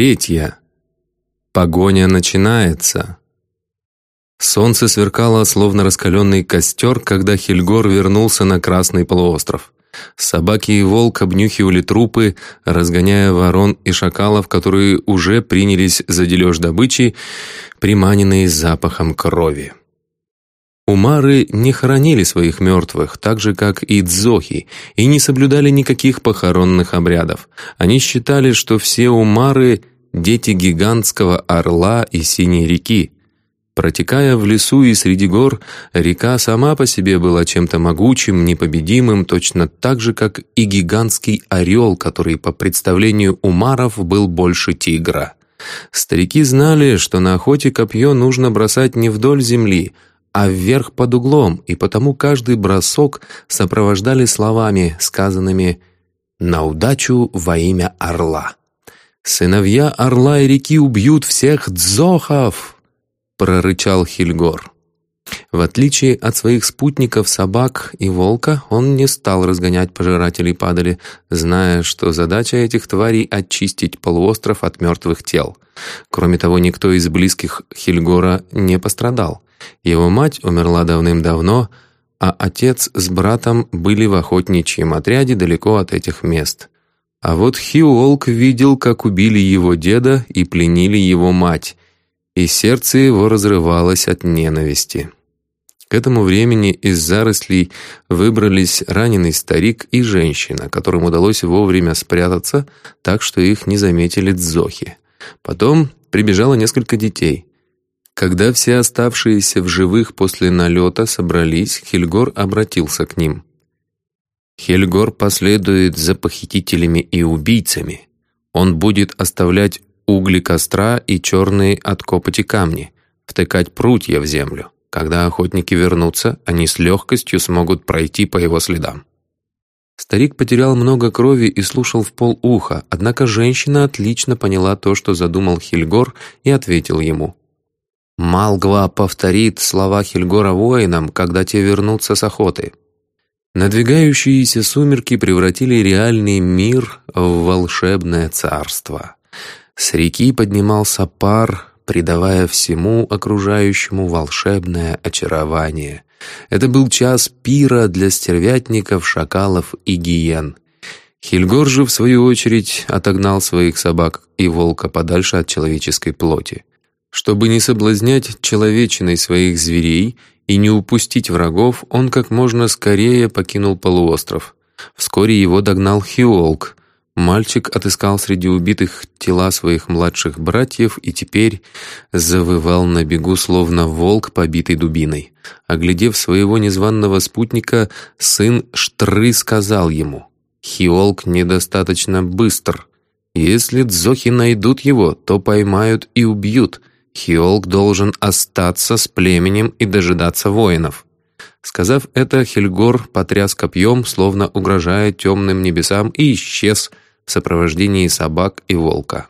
Третья. Погоня начинается. Солнце сверкало, словно раскаленный костер, когда Хельгор вернулся на Красный полуостров. Собаки и волк обнюхивали трупы, разгоняя ворон и шакалов, которые уже принялись за дележ добычи, приманенные запахом крови. Умары не хоронили своих мертвых, так же, как и дзохи, и не соблюдали никаких похоронных обрядов. Они считали, что все умары — дети гигантского орла и синей реки. Протекая в лесу и среди гор, река сама по себе была чем-то могучим, непобедимым, точно так же, как и гигантский орел, который, по представлению умаров, был больше тигра. Старики знали, что на охоте копье нужно бросать не вдоль земли, а вверх под углом, и потому каждый бросок сопровождали словами, сказанными «на удачу во имя орла». «Сыновья орла и реки убьют всех дзохов!» — прорычал Хильгор. В отличие от своих спутников собак и волка, он не стал разгонять пожирателей падали, зная, что задача этих тварей — очистить полуостров от мертвых тел. Кроме того, никто из близких Хильгора не пострадал. Его мать умерла давным-давно, а отец с братом были в охотничьем отряде далеко от этих мест. А вот Хиолк видел, как убили его деда и пленили его мать, и сердце его разрывалось от ненависти. К этому времени из зарослей выбрались раненый старик и женщина, которым удалось вовремя спрятаться, так что их не заметили дзохи. Потом прибежало несколько детей. Когда все оставшиеся в живых после налета собрались, Хельгор обратился к ним. «Хельгор последует за похитителями и убийцами. Он будет оставлять угли костра и черные от копоти камни, втыкать прутья в землю. Когда охотники вернутся, они с легкостью смогут пройти по его следам. Старик потерял много крови и слушал в полуха, однако женщина отлично поняла то, что задумал Хильгор, и ответил ему. «Малгва повторит слова Хильгора воинам, когда те вернутся с охоты». Надвигающиеся сумерки превратили реальный мир в волшебное царство. С реки поднимался пар, придавая всему окружающему волшебное очарование. Это был час пира для стервятников, шакалов и гиен. Хильгор же, в свою очередь, отогнал своих собак и волка подальше от человеческой плоти. Чтобы не соблазнять человечиной своих зверей и не упустить врагов, он как можно скорее покинул полуостров. Вскоре его догнал Хиолк, Мальчик отыскал среди убитых тела своих младших братьев и теперь завывал на бегу, словно волк, побитый дубиной. Оглядев своего незваного спутника, сын Штры сказал ему, «Хиолк недостаточно быстр. Если дзохи найдут его, то поймают и убьют. Хиолк должен остаться с племенем и дожидаться воинов». Сказав это, Хельгор потряс копьем, словно угрожая темным небесам, и исчез, в сопровождении собак и волка.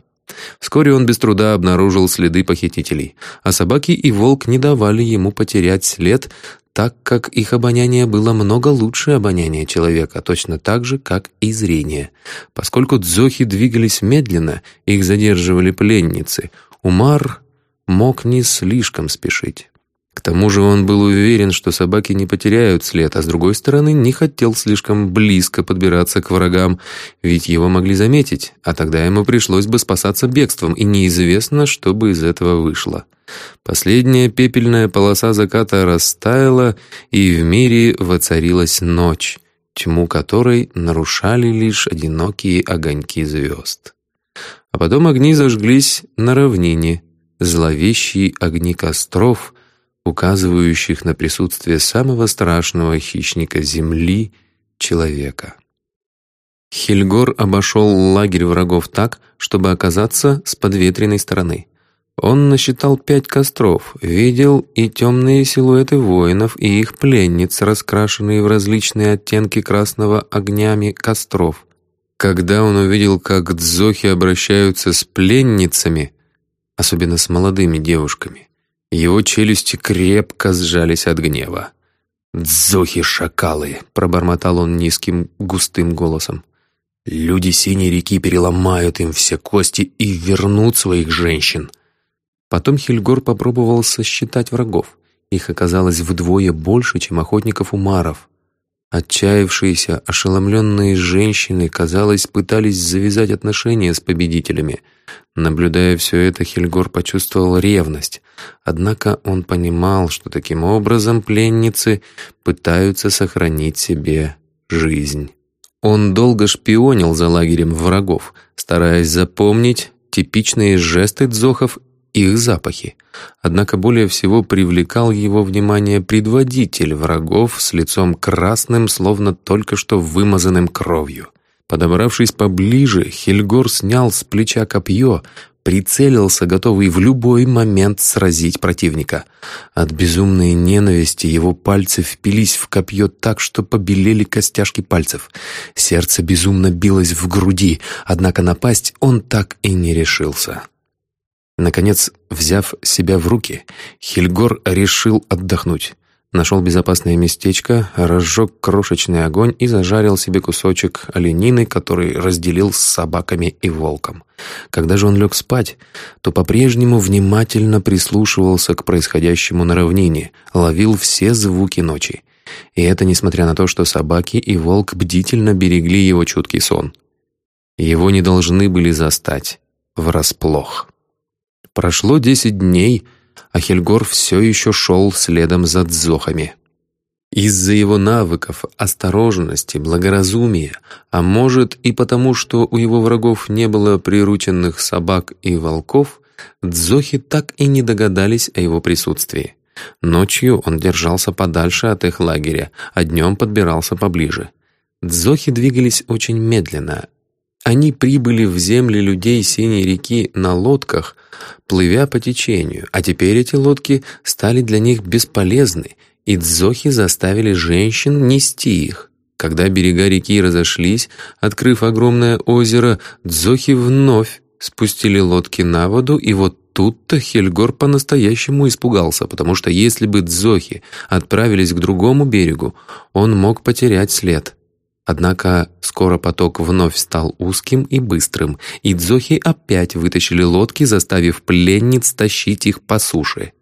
Вскоре он без труда обнаружил следы похитителей, а собаки и волк не давали ему потерять след, так как их обоняние было много лучше обоняния человека, точно так же, как и зрение. Поскольку дзохи двигались медленно, их задерживали пленницы, Умар мог не слишком спешить. К тому же он был уверен, что собаки не потеряют след, а с другой стороны не хотел слишком близко подбираться к врагам, ведь его могли заметить, а тогда ему пришлось бы спасаться бегством, и неизвестно, что бы из этого вышло. Последняя пепельная полоса заката растаяла, и в мире воцарилась ночь, тьму которой нарушали лишь одинокие огоньки звезд. А потом огни зажглись на равнине, зловещие огни костров — указывающих на присутствие самого страшного хищника Земли — человека. Хельгор обошел лагерь врагов так, чтобы оказаться с подветренной стороны. Он насчитал пять костров, видел и темные силуэты воинов, и их пленниц, раскрашенные в различные оттенки красного огнями костров. Когда он увидел, как дзохи обращаются с пленницами, особенно с молодыми девушками, его челюсти крепко сжались от гнева. «Дзохи-шакалы!» — пробормотал он низким, густым голосом. Люди Синей реки переломают им все кости и вернут своих женщин. Потом Хельгор попробовал сосчитать врагов. Их оказалось вдвое больше, чем охотников Умаров. Отчаявшиеся, ошеломленные женщины, казалось, пытались завязать отношения с победителями. Наблюдая все это, Хельгор почувствовал ревность. Однако он понимал, что таким образом пленницы пытаются сохранить себе жизнь. Он долго шпионил за лагерем врагов, стараясь запомнить типичные жесты дзохов их запахи. Однако более всего привлекал его внимание предводитель врагов с лицом красным, словно только что вымазанным кровью. Подобравшись поближе, Хельгор снял с плеча копье, прицелился, готовый в любой момент сразить противника. От безумной ненависти его пальцы впились в копье так, что побелели костяшки пальцев. Сердце безумно билось в груди, однако напасть он так и не решился. Наконец, взяв себя в руки, Хильгор решил отдохнуть. Нашел безопасное местечко, разжег крошечный огонь и зажарил себе кусочек оленины, который разделил с собаками и волком. Когда же он лег спать, то по-прежнему внимательно прислушивался к происходящему на равнине, ловил все звуки ночи. И это несмотря на то, что собаки и волк бдительно берегли его чуткий сон. Его не должны были застать врасплох. Прошло десять дней, а Хельгор все еще шел следом за дзохами. Из-за его навыков, осторожности, благоразумия, а может и потому, что у его врагов не было прирученных собак и волков, дзохи так и не догадались о его присутствии. Ночью он держался подальше от их лагеря, а днем подбирался поближе. Дзохи двигались очень медленно, они прибыли в земли людей Синей реки на лодках, плывя по течению, а теперь эти лодки стали для них бесполезны, и дзохи заставили женщин нести их. Когда берега реки разошлись, открыв огромное озеро, дзохи вновь спустили лодки на воду, и вот тут-то Хельгор по-настоящему испугался, потому что если бы дзохи отправились к другому берегу, он мог потерять след. Однако скоро поток вновь стал узким и быстрым, и дзохи опять вытащили лодки, заставив пленниц тащить их по суше.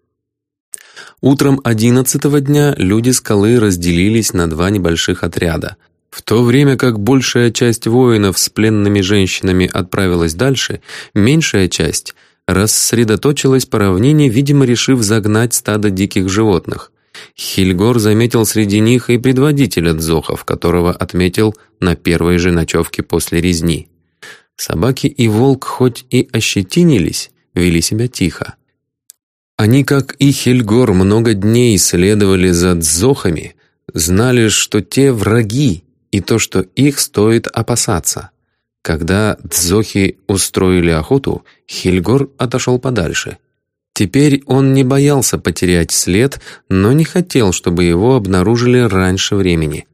Утром одиннадцатого дня люди скалы разделились на два небольших отряда. В то время как большая часть воинов с пленными женщинами отправилась дальше, меньшая часть рассредоточилась по равнине, видимо, решив загнать стадо диких животных. Хильгор заметил среди них и предводителя дзохов, которого отметил на первой же ночевке после резни. Собаки и волк хоть и ощетинились, вели себя тихо. Они, как и Хельгор, много дней следовали за дзохами, знали, что те враги, и то, что их стоит опасаться. Когда дзохи устроили охоту, Хельгор отошел подальше — Теперь он не боялся потерять след, но не хотел, чтобы его обнаружили раньше времени.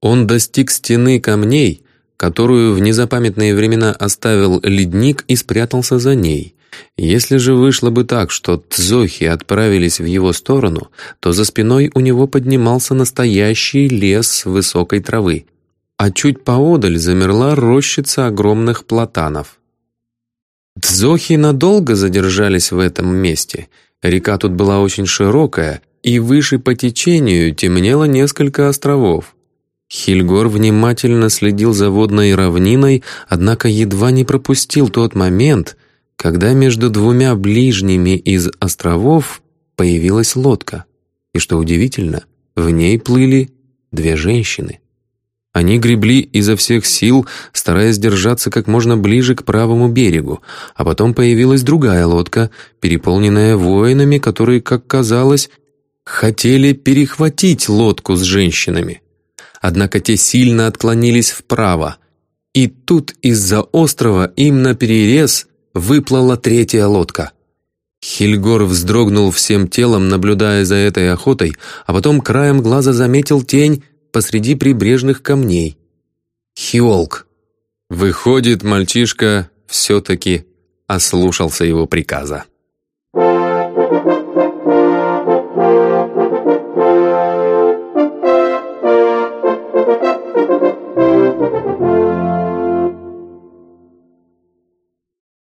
Он достиг стены камней, которую в незапамятные времена оставил ледник и спрятался за ней. Если же вышло бы так, что Тзохи отправились в его сторону, то за спиной у него поднимался настоящий лес высокой травы, а чуть поодаль замерла рощица огромных платанов. Дзохи надолго задержались в этом месте. Река тут была очень широкая, и выше по течению темнело несколько островов. Хильгор внимательно следил за водной равниной, однако едва не пропустил тот момент, когда между двумя ближними из островов появилась лодка. И что удивительно, в ней плыли две женщины. Они гребли изо всех сил, стараясь держаться как можно ближе к правому берегу, а потом появилась другая лодка, переполненная воинами, которые, как казалось, хотели перехватить лодку с женщинами. Однако те сильно отклонились вправо, и тут из-за острова им на перерез выплыла третья лодка. Хильгор вздрогнул всем телом, наблюдая за этой охотой, а потом краем глаза заметил тень, посреди прибрежных камней. Хиолк. Выходит, мальчишка все-таки ослушался его приказа.